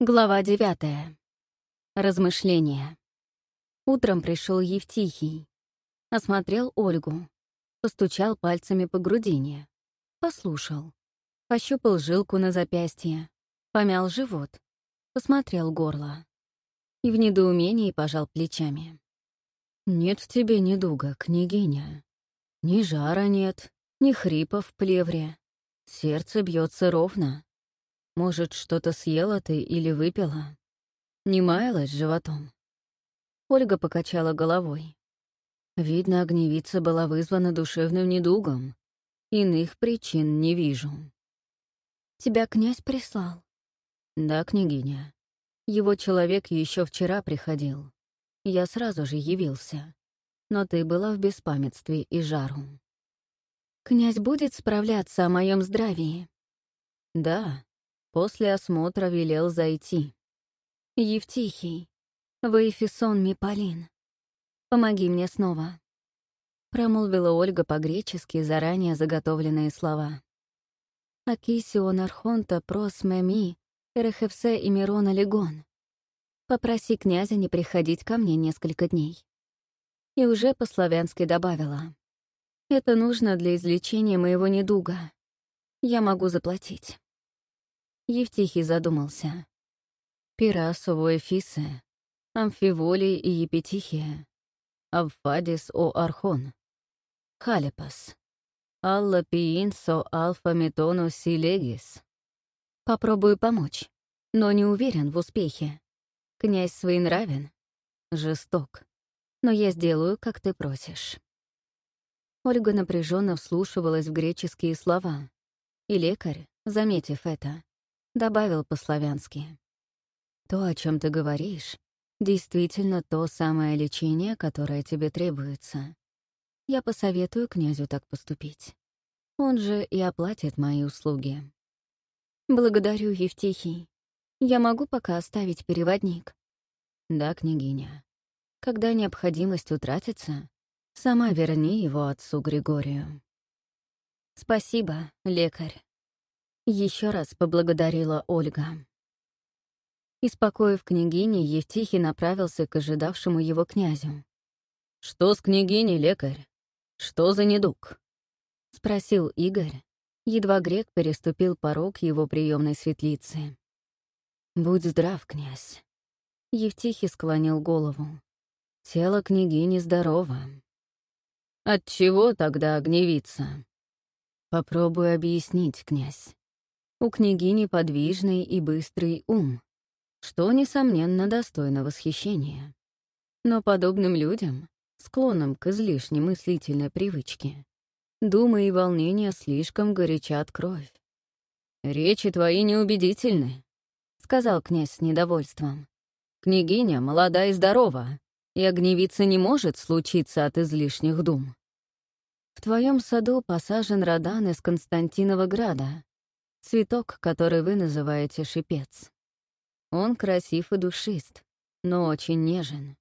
Глава девятая. Размышления. Утром пришел Евтихий. Осмотрел Ольгу. Постучал пальцами по грудине. Послушал. Пощупал жилку на запястье. Помял живот. Посмотрел горло. И в недоумении пожал плечами. «Нет в тебе недуга, княгиня. Ни жара нет, ни хрипа в плевре. Сердце бьется ровно. Может, что-то съела ты или выпила? Не маялась животом?» Ольга покачала головой. Видно, огневица была вызвана душевным недугом. Иных причин не вижу. «Тебя князь прислал?» «Да, княгиня. Его человек еще вчера приходил. Я сразу же явился. Но ты была в беспамятстве и жару». «Князь будет справляться о моем здравии?» «Да, После осмотра велел зайти. «Евтихий, Ваефисон Миполин, помоги мне снова», — промолвила Ольга по-гречески заранее заготовленные слова. «Акисион Архонта прос меми, Эрехевсе и Мирона Легон. Попроси князя не приходить ко мне несколько дней». И уже по-славянски добавила. «Это нужно для излечения моего недуга. Я могу заплатить». Евтихий задумался. Пирасу Эфисе, Амфиволий и Епитихия, Авфадис о Архон, Халепас, Алла Пиинсо Алфа Метону Силегис. Попробую помочь, но не уверен в успехе. Князь своенравен, жесток, но я сделаю, как ты просишь. Ольга напряженно вслушивалась в греческие слова, и лекарь, заметив это, добавил по-славянски. «То, о чем ты говоришь, действительно то самое лечение, которое тебе требуется. Я посоветую князю так поступить. Он же и оплатит мои услуги». «Благодарю, Евтихий. Я могу пока оставить переводник?» «Да, княгиня. Когда необходимость утратится, сама верни его отцу Григорию». «Спасибо, лекарь». Еще раз поблагодарила Ольга. Испокоив княгине, Евтихий направился к ожидавшему его князю. «Что с княгиней, лекарь? Что за недуг?» — спросил Игорь. Едва грек переступил порог его приемной светлицы. «Будь здрав, князь». Евтихий склонил голову. «Тело княгини здорово». «Отчего тогда гневиться?» «Попробую объяснить, князь. У княгини подвижный и быстрый ум, что, несомненно, достойно восхищения. Но подобным людям, склонным к излишней мыслительной привычке, думы и волнения слишком горячат кровь. «Речи твои неубедительны», — сказал князь с недовольством. «Княгиня молода и здорова, и огневиться не может случиться от излишних дум. В твоем саду посажен Радан из Константинова града, Цветок, который вы называете шипец. Он красив и душист, но очень нежен.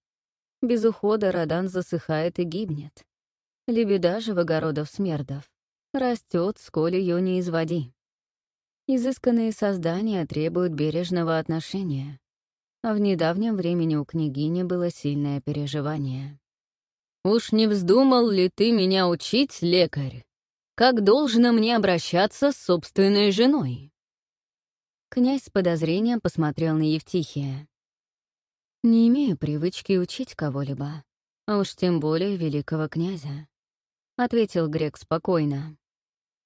Без ухода Радан засыхает и гибнет. Лебеда же в огородов смердов растет, сколь ее не изводи. Изысканные создания требуют бережного отношения, а в недавнем времени у княгини было сильное переживание. «Уж не вздумал ли ты меня учить, лекарь?» Как должно мне обращаться с собственной женой. Князь с подозрением посмотрел на Евтихия. «Не имею привычки учить кого-либо, а уж тем более великого князя», — ответил грек спокойно.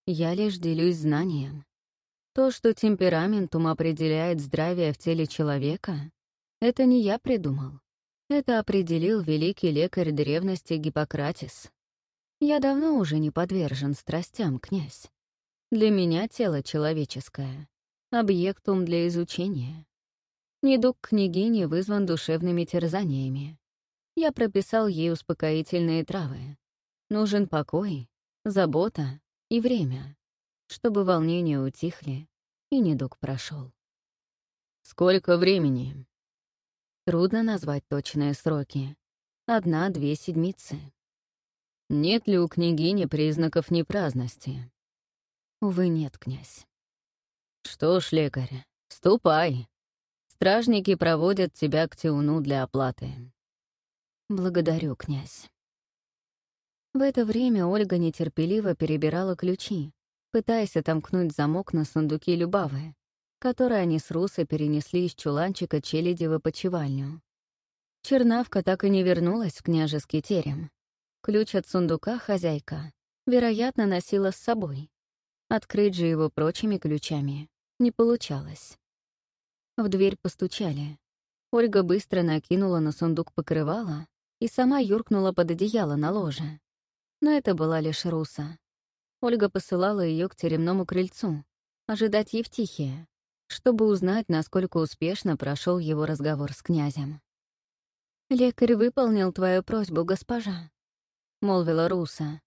«Я лишь делюсь знанием. То, что темпераментум определяет здравие в теле человека, это не я придумал. Это определил великий лекарь древности Гиппократис. Я давно уже не подвержен страстям, князь. Для меня тело человеческое — объектум для изучения. Недуг княгини вызван душевными терзаниями. Я прописал ей успокоительные травы. Нужен покой, забота и время, чтобы волнения утихли и недуг прошел. Сколько времени? Трудно назвать точные сроки. Одна-две седмицы. Нет ли у княгини признаков непраздности? Увы, нет, князь. Что ж, лекарь, ступай. Стражники проводят тебя к Тиуну для оплаты. Благодарю, князь. В это время Ольга нетерпеливо перебирала ключи, пытаясь отомкнуть замок на сундуке Любавы, который они с Русой перенесли из чуланчика челяди в опочивальню. Чернавка так и не вернулась в княжеский терем. Ключ от сундука хозяйка, вероятно, носила с собой. Открыть же его прочими ключами не получалось. В дверь постучали. Ольга быстро накинула на сундук покрывало и сама юркнула под одеяло на ложе. Но это была лишь Руса. Ольга посылала ее к теремному крыльцу, ожидать Евтихия, чтобы узнать, насколько успешно прошел его разговор с князем. «Лекарь выполнил твою просьбу, госпожа», — молвила Руса.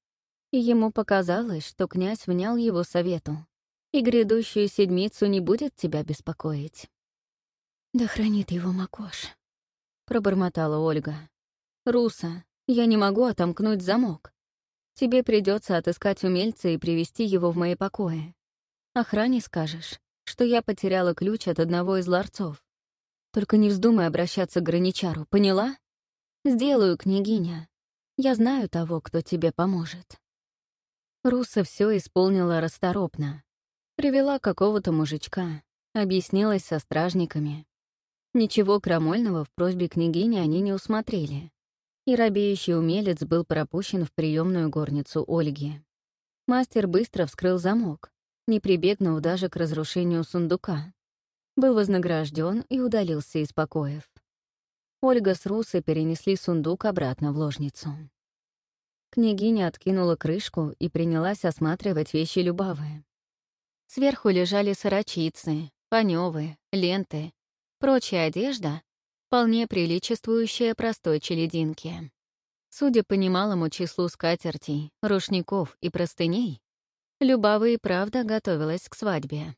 И ему показалось, что князь внял его совету, и грядущую седмицу не будет тебя беспокоить. «Да хранит его Макош», — пробормотала Ольга. «Руса, я не могу отомкнуть замок. Тебе придется отыскать умельца и привести его в мои покои. Охране скажешь, что я потеряла ключ от одного из ларцов. Только не вздумай обращаться к граничару, поняла? Сделаю, княгиня. Я знаю того, кто тебе поможет». Руса все исполнила расторопно. Привела какого-то мужичка, объяснилась со стражниками. Ничего крамольного в просьбе княгини они не усмотрели и робеющий умелец был пропущен в приемную горницу Ольги. Мастер быстро вскрыл замок, не прибегнув даже к разрушению сундука. Был вознагражден и удалился из покоев. Ольга с Русой перенесли сундук обратно в ложницу. Княгиня откинула крышку и принялась осматривать вещи Любавы. Сверху лежали сорочицы, панёвы, ленты, прочая одежда, вполне приличествующая простой челединке. Судя по немалому числу скатертей, рушников и простыней, Любава и правда готовилась к свадьбе.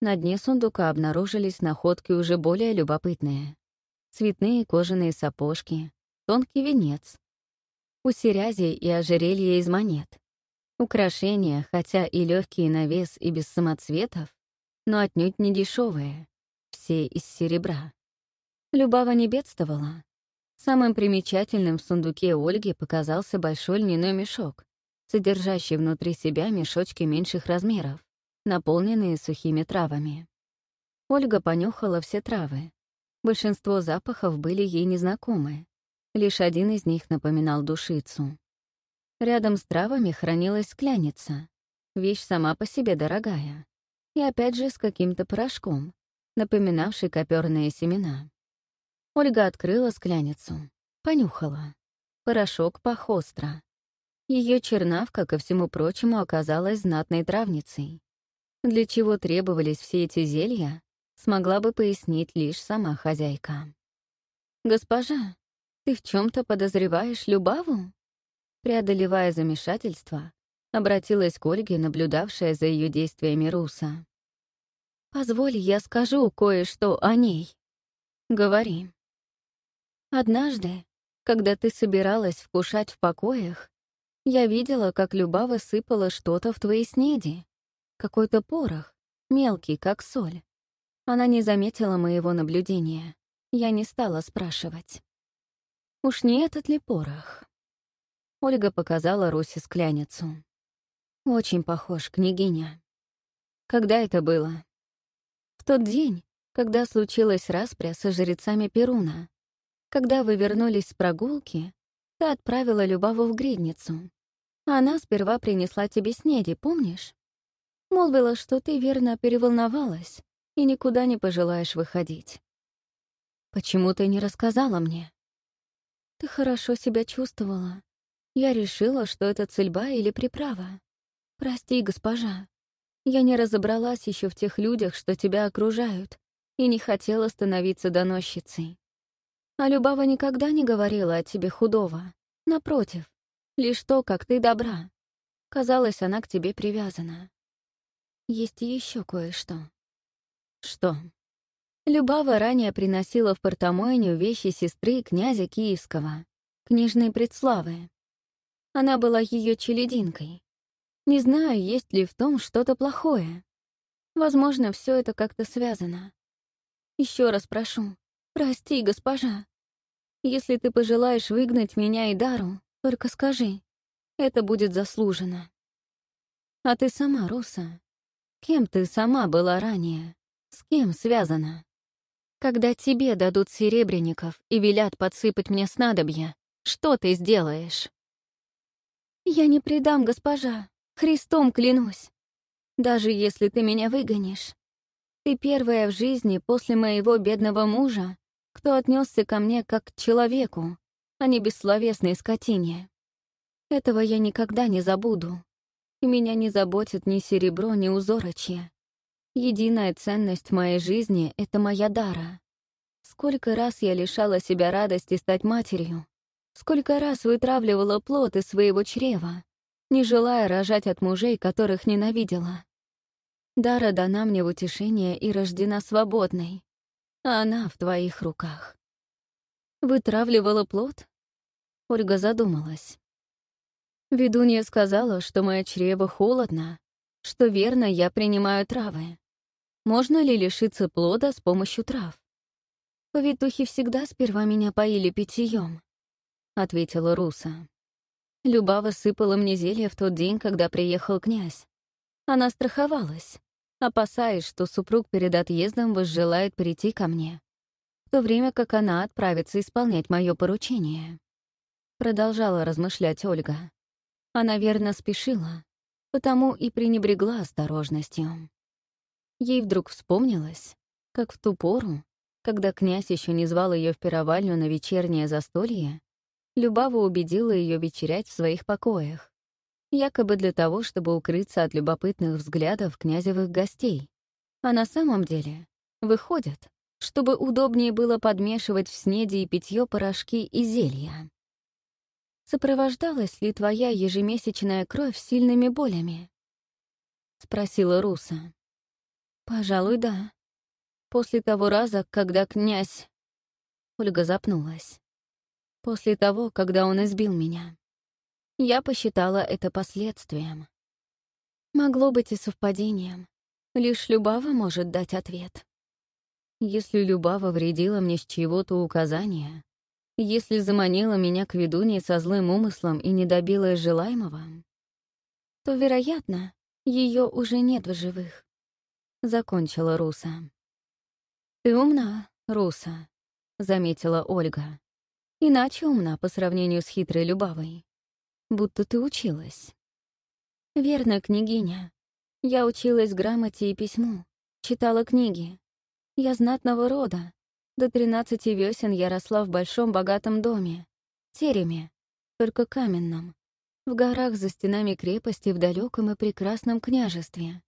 На дне сундука обнаружились находки уже более любопытные. Цветные кожаные сапожки, тонкий венец, усерязи и ожерелье из монет. Украшения, хотя и легкие на вес и без самоцветов, но отнюдь не дешевые, все из серебра. Любава не бедствовала. Самым примечательным в сундуке Ольги показался большой льняной мешок, содержащий внутри себя мешочки меньших размеров, наполненные сухими травами. Ольга понюхала все травы. Большинство запахов были ей незнакомы. Лишь один из них напоминал душицу. Рядом с травами хранилась скляница, вещь сама по себе дорогая, и опять же с каким-то порошком, напоминавший коперные семена. Ольга открыла скляницу, понюхала. Порошок пах остро. Ее чернавка, ко всему прочему, оказалась знатной травницей. Для чего требовались все эти зелья, смогла бы пояснить лишь сама хозяйка. «Госпожа, ты в чем то подозреваешь Любаву?» Преодолевая замешательство, обратилась к Ольге, наблюдавшая за ее действиями Руса. «Позволь, я скажу кое-что о ней. Говори». Однажды, когда ты собиралась вкушать в покоях, я видела, как Любава сыпала что-то в твои снеди. Какой-то порох, мелкий, как соль. Она не заметила моего наблюдения. Я не стала спрашивать. Уж не этот ли порох? Ольга показала Русе скляницу. Очень похож, княгиня. Когда это было? В тот день, когда случилась распря со жрецами Перуна. Когда вы вернулись с прогулки, ты отправила Любаву в гридницу. Она сперва принесла тебе снеди, помнишь? Молвила, что ты верно переволновалась и никуда не пожелаешь выходить. Почему ты не рассказала мне? Ты хорошо себя чувствовала. Я решила, что это цельба или приправа. Прости, госпожа. Я не разобралась еще в тех людях, что тебя окружают, и не хотела становиться доносчицей. А Любава никогда не говорила о тебе худого. Напротив, лишь то, как ты добра. Казалось, она к тебе привязана. Есть еще кое-что. Что? Любава ранее приносила в Портомойню вещи сестры князя Киевского, книжной предславы. Она была ее челединкой. Не знаю, есть ли в том что-то плохое. Возможно, все это как-то связано. Еще раз прошу, прости, госпожа. Если ты пожелаешь выгнать меня и Дару, только скажи. Это будет заслужено. А ты сама, Руса. Кем ты сама была ранее? С кем связана? Когда тебе дадут серебряников и велят подсыпать мне снадобья, что ты сделаешь? Я не предам, госпожа. Христом клянусь. Даже если ты меня выгонишь. Ты первая в жизни после моего бедного мужа, кто отнесся ко мне как к человеку, а не бессловесной скотине. Этого я никогда не забуду. И меня не заботит ни серебро, ни узорочье. Единая ценность моей жизни — это моя дара. Сколько раз я лишала себя радости стать матерью, сколько раз вытравливала плод из своего чрева, не желая рожать от мужей, которых ненавидела. Дара дана мне в утешение и рождена свободной, она в твоих руках. Вытравливала плод? Ольга задумалась. Ведунья сказала, что мое чрево холодно, что верно я принимаю травы. Можно ли лишиться плода с помощью трав? Повитухи всегда сперва меня поили питьем, ответила Руса. Любава сыпала мне зелье в тот день, когда приехал князь. Она страховалась, опасаясь, что супруг перед отъездом возжелает прийти ко мне, в то время как она отправится исполнять мое поручение. Продолжала размышлять Ольга. Она верно спешила, потому и пренебрегла осторожностью. Ей вдруг вспомнилось, как в ту пору, когда князь еще не звал ее в пировальню на вечернее застолье, Любава убедила ее вечерять в своих покоях, якобы для того, чтобы укрыться от любопытных взглядов князевых гостей. А на самом деле, выходит, чтобы удобнее было подмешивать в снеди и питье порошки и зелья. «Сопровождалась ли твоя ежемесячная кровь сильными болями?» — спросила Руса. «Пожалуй, да. После того раза, когда князь...» Ольга запнулась. «После того, когда он избил меня. Я посчитала это последствием. Могло быть и совпадением. Лишь Любава может дать ответ. Если Любава вредила мне с чьего-то указания, если заманила меня к ведунье со злым умыслом и не добилась желаемого, то, вероятно, ее уже нет в живых. Закончила Руса. «Ты умна, Руса», — заметила Ольга. «Иначе умна по сравнению с хитрой Любавой. Будто ты училась». «Верно, княгиня. Я училась грамоте и письму, читала книги. Я знатного рода, до тринадцати весен я росла в большом богатом доме, тереме, только каменном, в горах за стенами крепости в далеком и прекрасном княжестве.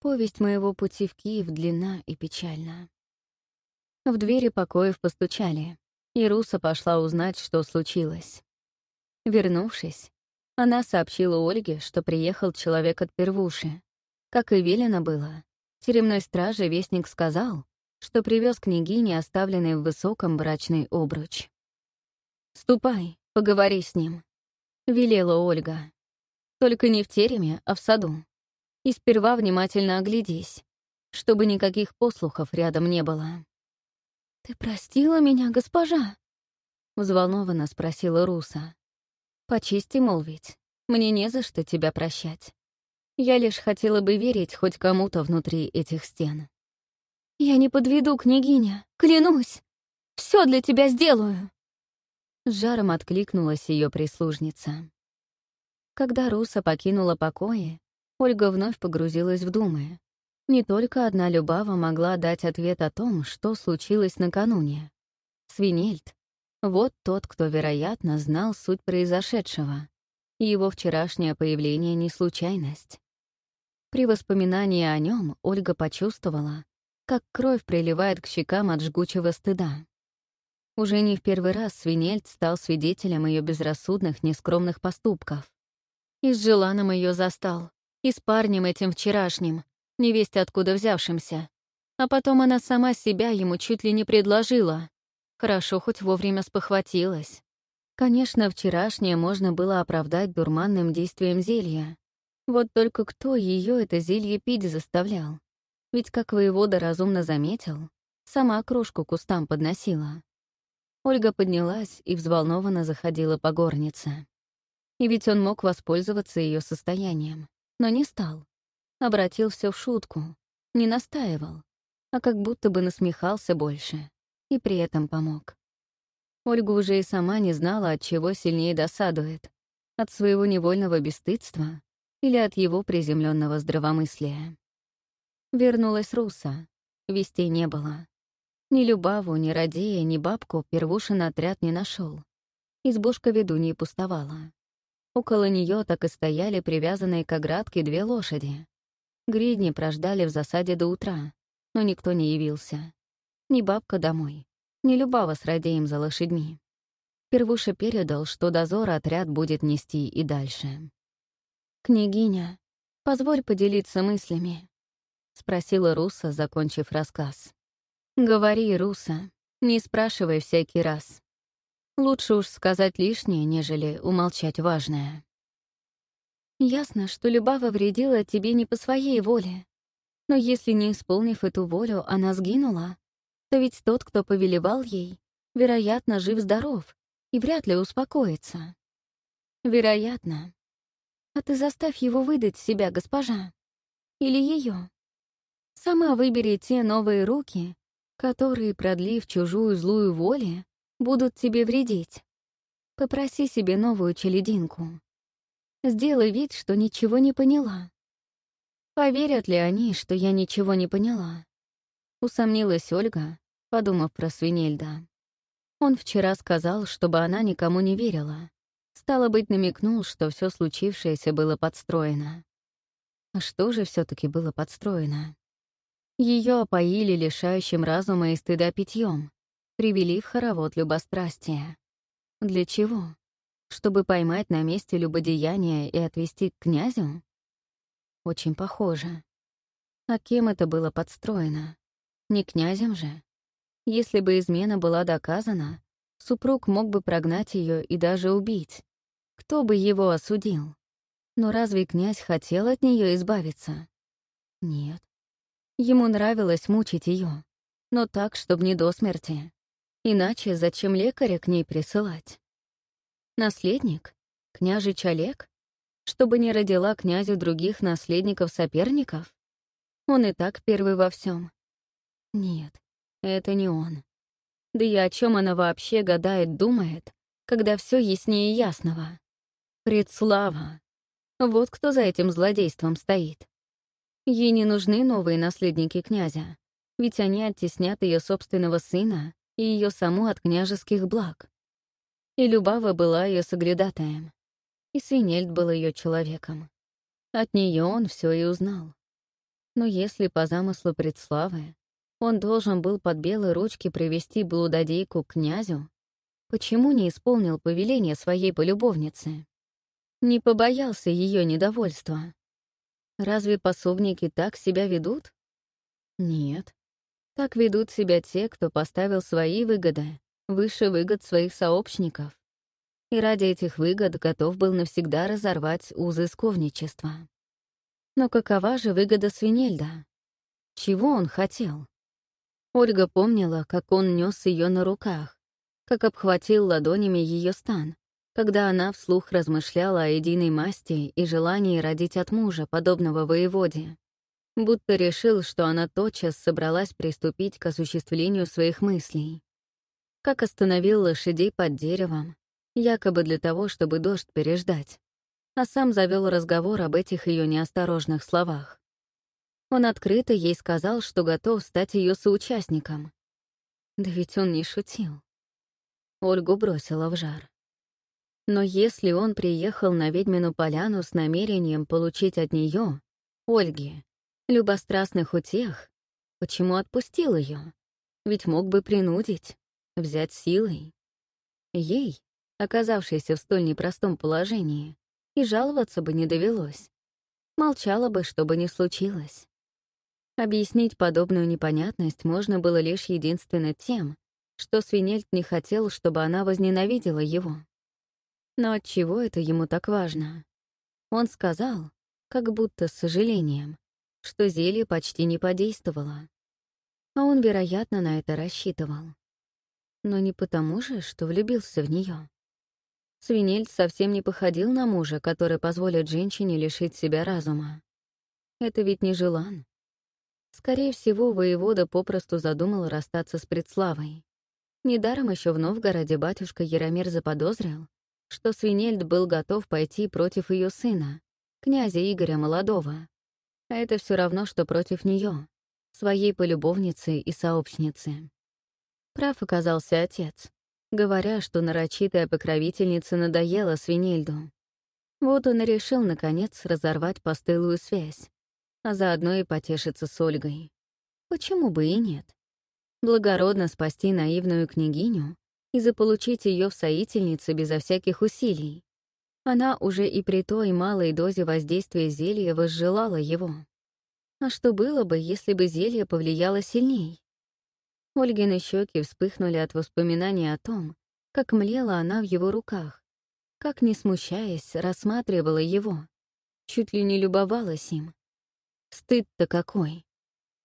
Повесть моего пути в Киев длинна и печальна. В двери покоев постучали, и Руса пошла узнать, что случилось. Вернувшись, она сообщила Ольге, что приехал человек от первуши. Как и велено было, тюремной страже вестник сказал, что привез княгине оставленный в высоком брачный обруч. «Ступай, поговори с ним», — велела Ольга. «Только не в тереме, а в саду. И сперва внимательно оглядись, чтобы никаких послухов рядом не было». «Ты простила меня, госпожа?» — взволнованно спросила Руса. «По чести молвить, мне не за что тебя прощать. Я лишь хотела бы верить хоть кому-то внутри этих стен». «Я не подведу, княгиня, клянусь! Все для тебя сделаю!» С жаром откликнулась ее прислужница. Когда Руса покинула покои, Ольга вновь погрузилась в думы. Не только одна Любава могла дать ответ о том, что случилось накануне. Свинельд — вот тот, кто, вероятно, знал суть произошедшего. Его вчерашнее появление — не случайность. При воспоминании о нем Ольга почувствовала, как кровь приливает к щекам от жгучего стыда. Уже не в первый раз Свинельд стал свидетелем ее безрассудных, нескромных поступков. И с Желаном ее застал, и с парнем этим вчерашним, невесть откуда взявшимся. А потом она сама себя ему чуть ли не предложила. Хорошо, хоть вовремя спохватилась. Конечно, вчерашнее можно было оправдать дурманным действием зелья. Вот только кто ее это зелье пить заставлял? Ведь, как воевода разумно заметил, Сама кружку кустам подносила. Ольга поднялась и взволнованно заходила по горнице. И ведь он мог воспользоваться ее состоянием, но не стал. Обратил все в шутку, не настаивал, а как будто бы насмехался больше, и при этом помог. Ольга уже и сама не знала, от чего сильнее досадует — от своего невольного бесстыдства или от его приземленного здравомыслия. Вернулась Руса, вестей не было. Ни Любаву, ни Радея, ни бабку Первушин отряд не нашел. Избушка ведуньи пустовала. Около нее так и стояли привязанные к оградке две лошади. Гридни прождали в засаде до утра, но никто не явился. Ни бабка домой, ни Любава с Радеем за лошадьми. Первуша передал, что дозор отряд будет нести и дальше. «Княгиня, позволь поделиться мыслями», — спросила Руса, закончив рассказ. «Говори, Руса, не спрашивай всякий раз. Лучше уж сказать лишнее, нежели умолчать важное». Ясно, что Любава вредила тебе не по своей воле. Но если не исполнив эту волю, она сгинула, то ведь тот, кто повелевал ей, вероятно, жив-здоров и вряд ли успокоится. Вероятно. А ты заставь его выдать себя, госпожа. Или ее. Сама выбери те новые руки, которые, продлив чужую злую волю, будут тебе вредить. Попроси себе новую челединку. Сделай вид, что ничего не поняла. Поверят ли они, что я ничего не поняла? Усомнилась Ольга, подумав про Свинельда. Он вчера сказал, чтобы она никому не верила. Стало быть, намекнул, что все случившееся было подстроено. А что же все таки было подстроено? Ее опоили лишающим разума и стыда питьем, привели в хоровод любострастия. Для чего? Чтобы поймать на месте любодеяния и отвести к князю? Очень похоже. А кем это было подстроено? Не князем же. Если бы измена была доказана, супруг мог бы прогнать ее и даже убить. Кто бы его осудил? Но разве князь хотел от нее избавиться? Нет. Ему нравилось мучить ее, но так, чтобы не до смерти. Иначе зачем лекаря к ней присылать? Наследник? Княжич Олег? Чтобы не родила князю других наследников-соперников? Он и так первый во всем. Нет, это не он. Да и о чем она вообще гадает, думает, когда все яснее ясного? Предслава. Вот кто за этим злодейством стоит. Ей не нужны новые наследники князя, ведь они оттеснят ее собственного сына и ее саму от княжеских благ. И Любава была ее соглядатаем. И Свинельд был ее человеком. От нее он все и узнал. Но если по замыслу предславы он должен был под белые ручки привести блудодейку к князю, почему не исполнил повеление своей полюбовницы? Не побоялся ее недовольства. Разве пособники так себя ведут? Нет. Так ведут себя те, кто поставил свои выгоды выше выгод своих сообщников. И ради этих выгод готов был навсегда разорвать узы сковничества. Но какова же выгода Свинельда? Чего он хотел? Ольга помнила, как он нес ее на руках, как обхватил ладонями ее стан, когда она вслух размышляла о единой масти и желании родить от мужа, подобного воеводе. Будто решил, что она тотчас собралась приступить к осуществлению своих мыслей как остановил лошадей под деревом, якобы для того, чтобы дождь переждать, а сам завел разговор об этих ее неосторожных словах. Он открыто ей сказал, что готов стать ее соучастником. Да ведь он не шутил. Ольгу бросила в жар. Но если он приехал на ведьмину поляну с намерением получить от нее, Ольги, любострастных утех, почему отпустил ее? Ведь мог бы принудить взять силой. Ей, оказавшейся в столь непростом положении, и жаловаться бы не довелось. Молчала бы, что бы ни случилось. Объяснить подобную непонятность можно было лишь единственно тем, что Свинельд не хотел, чтобы она возненавидела его. Но от чего это ему так важно? Он сказал, как будто с сожалением, что зелье почти не подействовало. А он, вероятно, на это рассчитывал. Но не потому же, что влюбился в нее. Свинельд совсем не походил на мужа, который позволит женщине лишить себя разума. Это ведь не желан. Скорее всего, воевода попросту задумал расстаться с предславой. Недаром еще в Новгороде батюшка Яромир заподозрил, что Свинельд был готов пойти против ее сына, князя Игоря Молодого. А это все равно, что против нее, своей полюбовницы и сообщницы. Прав оказался отец говоря, что нарочитая покровительница надоела Свинельду. Вот он и решил, наконец, разорвать постылую связь, а заодно и потешиться с Ольгой. Почему бы и нет? Благородно спасти наивную княгиню и заполучить ее в соительнице безо всяких усилий. Она уже и при той малой дозе воздействия зелья возжелала его. А что было бы, если бы зелье повлияло сильней? Ольгины щеки вспыхнули от воспоминаний о том, как млела она в его руках, как, не смущаясь, рассматривала его, чуть ли не любовалась им. Стыд-то какой!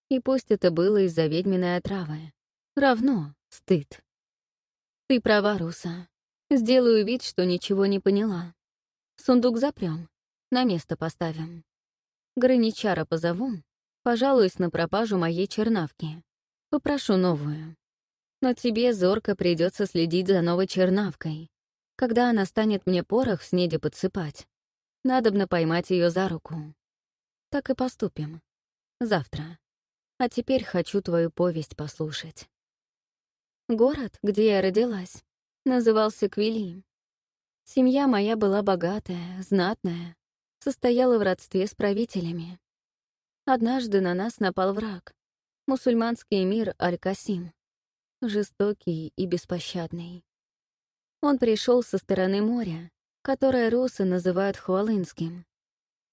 И пусть это было из-за ведьминой отравы. Равно стыд. Ты права, Руса. Сделаю вид, что ничего не поняла. Сундук запрем, на место поставим. Граничара позову, пожалуюсь на пропажу моей чернавки. Попрошу новую. Но тебе зорко придется следить за новой чернавкой. Когда она станет мне порох в снеде подсыпать, надобно поймать ее за руку. Так и поступим. Завтра. А теперь хочу твою повесть послушать. Город, где я родилась, назывался Квили. Семья моя была богатая, знатная, состояла в родстве с правителями. Однажды на нас напал враг, мусульманский эмир Аль-Касим, жестокий и беспощадный. Он пришел со стороны моря, которое русы называют Хвалынским.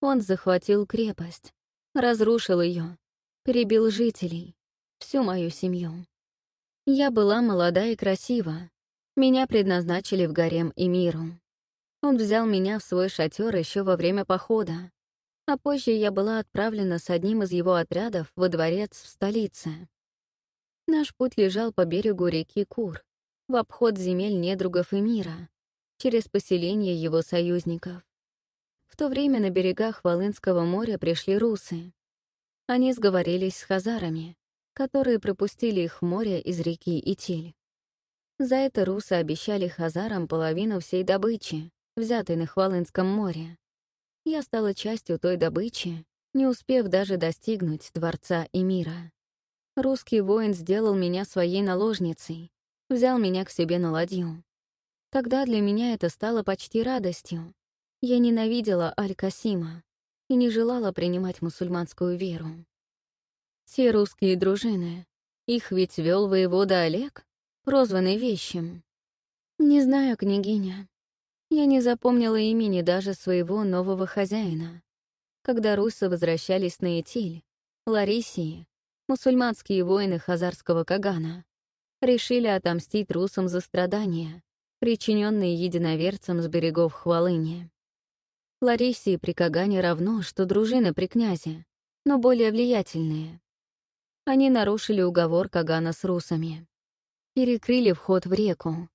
Он захватил крепость, разрушил ее, перебил жителей, всю мою семью. Я была молода и красива. Меня предназначили в гарем эмиру. Он взял меня в свой шатер еще во время похода, а позже я была отправлена с одним из его отрядов во дворец в столице. Наш путь лежал по берегу реки Кур, в обход земель недругов и мира, через поселение его союзников. В то время на берегах Волынского моря пришли русы. Они сговорились с хазарами, которые пропустили их в море из реки Итиль. За это русы обещали хазарам половину всей добычи, взятой на Хвалынском море, я стала частью той добычи, не успев даже достигнуть дворца и мира. Русский воин сделал меня своей наложницей, взял меня к себе на ладью. Тогда для меня это стало почти радостью. Я ненавидела Аль-Касима и не желала принимать мусульманскую веру. Все русские дружины, их ведь вел воевода Олег, прозванный Вещим. Не знаю, княгиня, я не запомнила имени даже своего нового хозяина. Когда русы возвращались на Этиль, Ларисии, мусульманские воины хазарского Кагана, решили отомстить русам за страдания, причиненные единоверцам с берегов Хвалыни. Ларисии при Кагане равно, что дружины при князе, но более влиятельные. Они нарушили уговор Кагана с русами. Перекрыли вход в реку.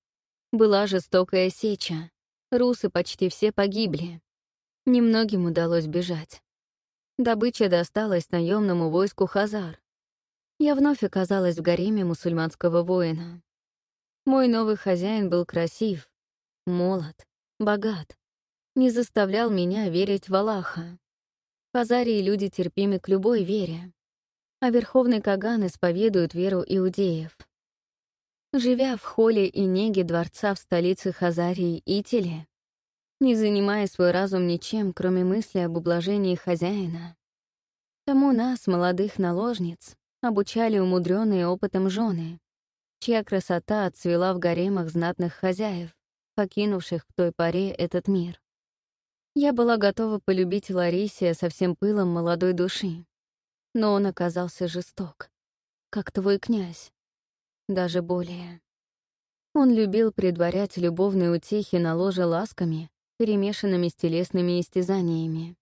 Была жестокая сеча, Русы почти все погибли. Немногим удалось бежать. Добыча досталась наемному войску Хазар. Я вновь оказалась в гареме мусульманского воина. Мой новый хозяин был красив, молод, богат, не заставлял меня верить в Аллаха. Хазарии люди терпимы к любой вере, а Верховный Каган исповедует веру иудеев. Живя в холле и неге дворца в столице Хазарии Итиле, не занимая свой разум ничем, кроме мысли об ублажении хозяина, тому нас, молодых наложниц, обучали умудренные опытом жены, чья красота отцвела в гаремах знатных хозяев, покинувших к той поре этот мир. Я была готова полюбить Ларисия со всем пылом молодой души, но он оказался жесток, как твой князь, даже более. Он любил предварять любовные утехи на ложе ласками, перемешанными с телесными истязаниями.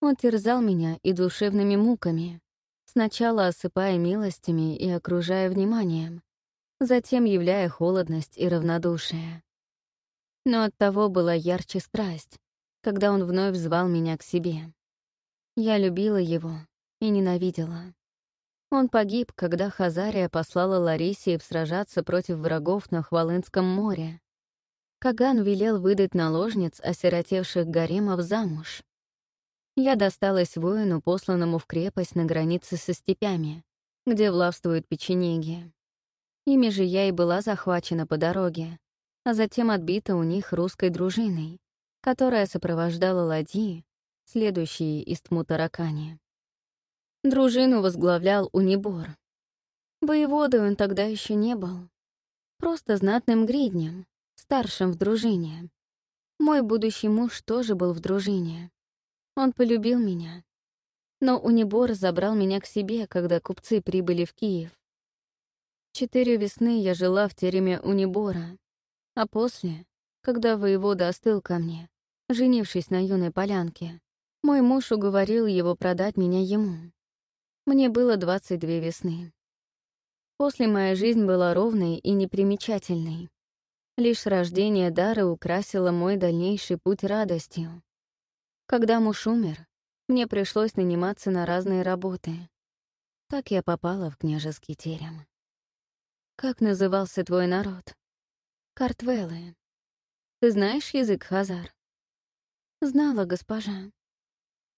Он терзал меня и душевными муками, сначала осыпая милостями и окружая вниманием, затем являя холодность и равнодушие. Но оттого была ярче страсть, когда он вновь звал меня к себе. Я любила его и ненавидела. Он погиб, когда Хазария послала Ларисиев сражаться против врагов на Хвалынском море. Каган велел выдать наложниц, осиротевших гаремов, замуж. Я досталась воину, посланному в крепость на границе со степями, где властвуют печенеги. Ими же я и была захвачена по дороге, а затем отбита у них русской дружиной, которая сопровождала ладьи, следующие из Тмутаракани. Дружину возглавлял Унибор. Воеводой он тогда еще не был. Просто знатным гриднем, старшим в дружине. Мой будущий муж тоже был в дружине. Он полюбил меня. Но Унибор забрал меня к себе, когда купцы прибыли в Киев. Четыре весны я жила в тереме Унибора, а после, когда воевода остыл ко мне, женившись на юной полянке, мой муж уговорил его продать меня ему. Мне было 22 весны. После моя жизнь была ровной и непримечательной. Лишь рождение Дары украсило мой дальнейший путь радостью. Когда муж умер, мне пришлось наниматься на разные работы. Так я попала в княжеский терем. Как назывался твой народ? Картвелы. Ты знаешь язык хазар? Знала, госпожа.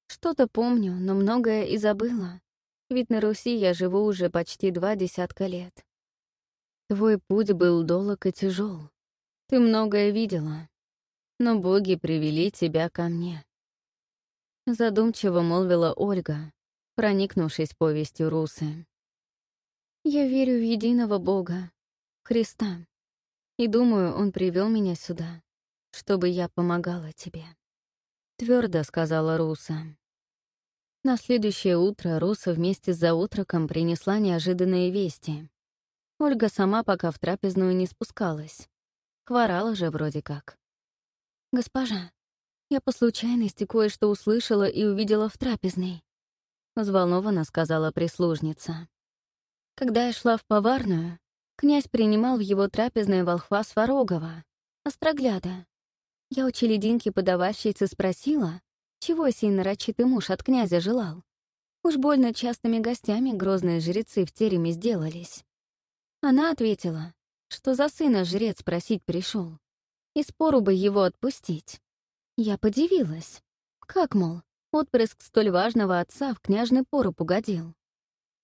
Что-то помню, но многое и забыла. Ведь на Руси я живу уже почти два десятка лет. Твой путь был долг и тяжел. Ты многое видела, но боги привели тебя ко мне. Задумчиво молвила Ольга, проникнувшись повестью Русы. Я верю в единого Бога, Христа, и думаю, Он привел меня сюда, чтобы я помогала тебе. Твердо сказала Руса. На следующее утро Руса вместе с заутраком принесла неожиданные вести. Ольга сама пока в трапезную не спускалась. Хворала же вроде как. «Госпожа, я по случайности кое-что услышала и увидела в трапезной», — взволнованно сказала прислужница. Когда я шла в поварную, князь принимал в его трапезной волхва Сварогова, острогляда. Я у челединки подавальщицы спросила, чего сей нарочитый муж от князя желал? Уж больно частыми гостями грозные жрецы в тереме сделались. Она ответила, что за сына жрец просить пришел, и спору бы его отпустить. Я подивилась. Как, мол, отпрыск столь важного отца в княжный пору угодил?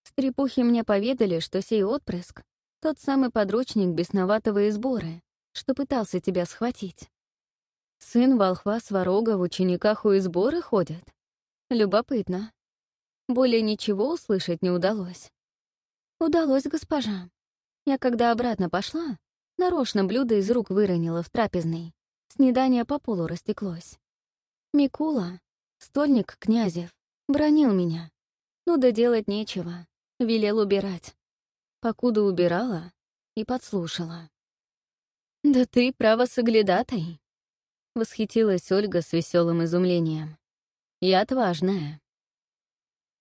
Стрепухи мне поведали, что сей отпрыск — тот самый подручник бесноватого изборы, что пытался тебя схватить. Сын волхва Сварога в учениках у изборы ходит? Любопытно. Более ничего услышать не удалось. Удалось, госпожа. Я когда обратно пошла, нарочно блюдо из рук выронила в трапезной. Снедание по полу растеклось. Микула, стольник князев, бронил меня. Ну да делать нечего. Велел убирать. Покуда убирала и подслушала. «Да ты, право, соглядатай», Восхитилась Ольга с веселым изумлением. «Я отважная».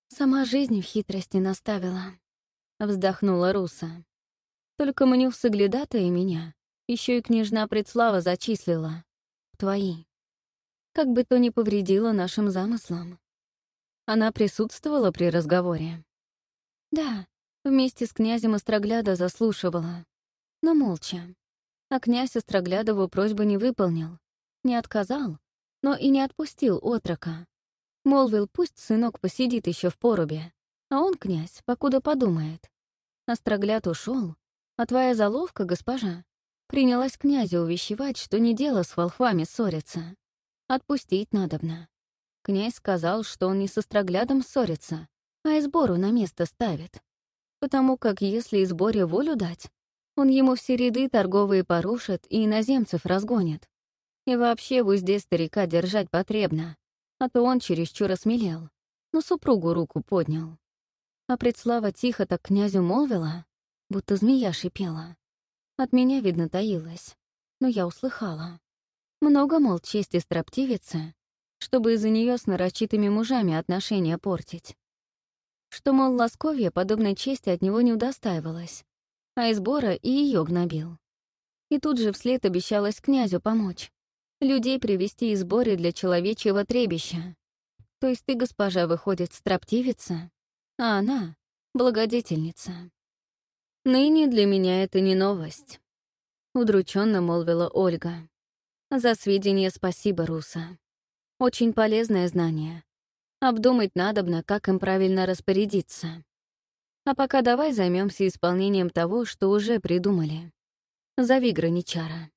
«Сама жизнь в хитрости наставила», — вздохнула Руса. «Только мню в соглядатая меня еще и княжна Предслава зачислила. Твои. Как бы то ни повредило нашим замыслам. Она присутствовала при разговоре?» «Да, вместе с князем Острогляда заслушивала, но молча. А князь Остроглядову просьбу не выполнил, не отказал, но и не отпустил отрока. Молвил, пусть сынок посидит еще в порубе, а он, князь, покуда подумает. Острогляд ушел, а твоя заловка, госпожа, принялась князя увещевать, что не дело с волхвами ссориться. Отпустить надобно. Князь сказал, что он не со строглядом ссорится, а и сбору на место ставит. Потому как если изборе волю дать, он ему все ряды торговые порушит и иноземцев разгонит. И вообще в узде старика держать потребно, а то он чересчур осмелел, но супругу руку поднял. А предслава тихо так князю молвила, будто змея шипела. От меня, видно, таилась, но я услыхала. Много, мол, чести строптивицы, чтобы из-за нее с нарочитыми мужами отношения портить. что, мол, Ласковья подобной чести от него не удостаивалась, а из Бора и ее гнобил. И тут же вслед обещалась князю помочь. Людей привести из Бори для человечьего требища. То есть ты, госпожа, выходит, строптивица, а она — благодетельница. Ныне для меня это не новость. Удрученно молвила Ольга. За сведения спасибо, Руса. Очень полезное знание. Обдумать надобно, как им правильно распорядиться. А пока давай займемся исполнением того, что уже придумали. Зови граничара.